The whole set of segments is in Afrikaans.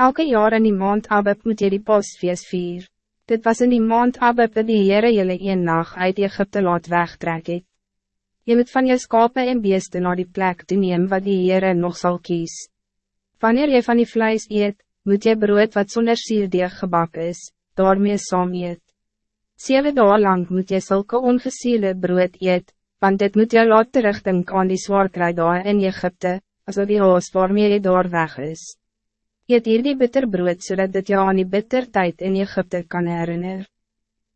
Elke jaar in die maand Abib moet jy die pasfeest vier. Dit was in die maand Abib dat die Heere jylle een nacht uit Egypte laat wegtrek het. Jy moet van jou skape en beeste naar die plek toe neem wat die Heere nog zal kies. Wanneer jy van die vlees eet, moet jy brood wat zonder sierdeeg gebak is, daarmee saam eet. Zeven dagen lang moet jy zulke ongesiele brood eet, want dit moet jou laat terugdink aan die zwaarkruid daar in Egypte, als die haas waarmee jy daar weg is. Eet hier die bitterbrood zodat dit jou aan die bittertijd in Egypte kan herinner.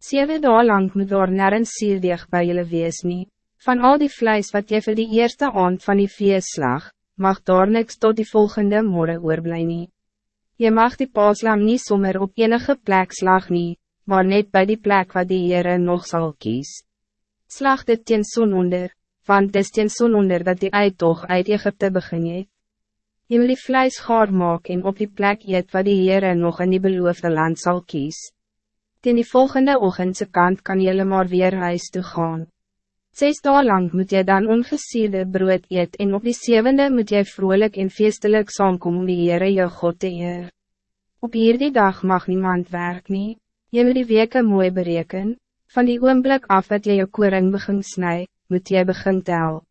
Zeven dagen lang moet daar nergens sierdeeg by julle wees nie. Van al die vlees wat jy vir die eerste aand van die feest slag, mag daar niks tot die volgende morgen oorblij nie. Je mag die paaslam niet sommer op enige plek slag nie, maar net bij die plek wat die Heere nog zal kies. Slag dit teen son onder, want dis teen son onder dat die uittocht uit Egypte begin het. Je moet die vlees gaar maak en op die plek eet wat die Heere nog in die beloofde land zal kies. Ten die volgende ochtendse kant kan jylle maar weer huis toe gaan. Zes dagen lang moet jy dan ongesierde brood eet en op die zevende moet jy vrolijk en feestelijk saamkom om die Heere jou God te eer. Op hierdie dag mag niemand werk nie, jy moet die weke mooi bereken, van die oomblik af wat jy jou koring begin snij, moet jy begin tel.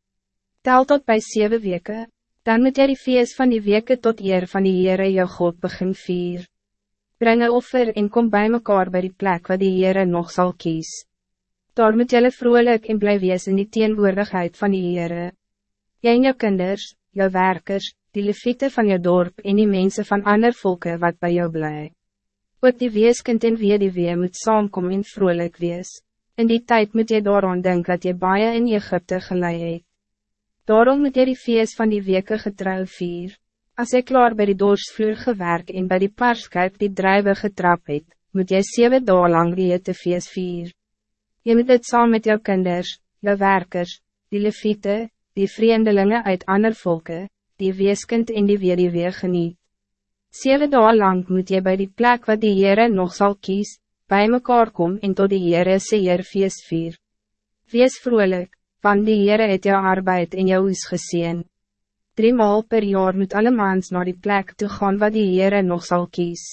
Tel tot bij zeven weken dan moet jy die feest van die weke tot eer van die Heere jou God begin vier. Breng een offer en kom bij mekaar bij die plek wat die Heere nog zal kies. Daar moet jylle vrolijk en bly wees in die teenwoordigheid van die Heere. Jy en jou kinders, jou werkers, die leviete van jou dorp en die mensen van ander volken wat bij jou bly. Ook die weeskind en wie die wee moet saamkom en vrolijk wees. In die tijd moet jy daaraan denken dat je baie in Egypte gelei het. Daarom moet jy die feest van die weke getrouw vier. Als jy klaar bij die doorsvloer gewerk en bij die parskuip die druive getrap het, moet jy zeven dagen lang die te feest vier. Je moet dit saam met jou kinders, jou werkers, die leviete, die vreemdelingen uit ander volken, die weeskind en die weer die weer geniet. Zeven dagen lang moet je bij die plek wat die Heere nog zal kies, bij mekaar kom en tot die Heere se Heer feest vier. Wees vrolijk, van die Heere het jou arbeid in jou huis gezien. Driemaal per jaar moet alle maans naar die plek toe gaan wat die Heere nog zal kies.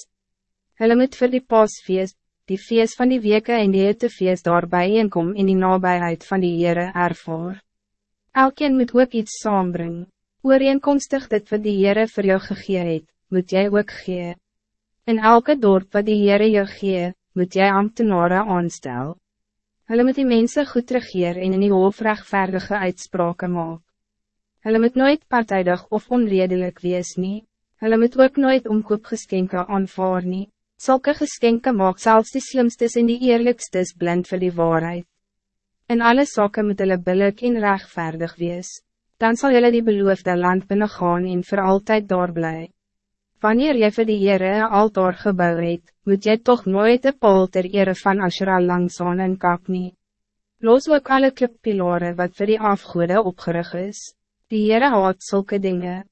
Hulle moet vir die paasfeest, die feest van die weke en die hete feest daarbij inkom in die nabijheid van die Heere ervaar. Elkeen moet ook iets saambring. Ooreenkomstig dit wat die Heere vir jou gegee het, moet jij ook gee. In elke dorp wat die Heere jou gee, moet jij ambtenaren aanstel. Hulle moet die mensen goed regeer en in die hof rechtvaardige uitspraken maak. Hulle moet nooit partijdig of onredelijk wees nie. Hulle moet ook nooit omkoopgeskenke aanvaar nie. Zulke geskenke maak zelfs die slimstes en die eerlijkstes blind vir die waarheid. In alle zaken moet hulle billik en rechtvaardig wees. Dan zal hulle die beloofde land binnengaan en voor altijd daar blij. Wanneer jy vir die Heere een altaar gebouw het, moet jy toch nooit de paal ter ere van Ashra langs aan en kap nie. Los ook alle klippilare wat vir die afgoede opgerig is. Die Heere haat zulke dingen.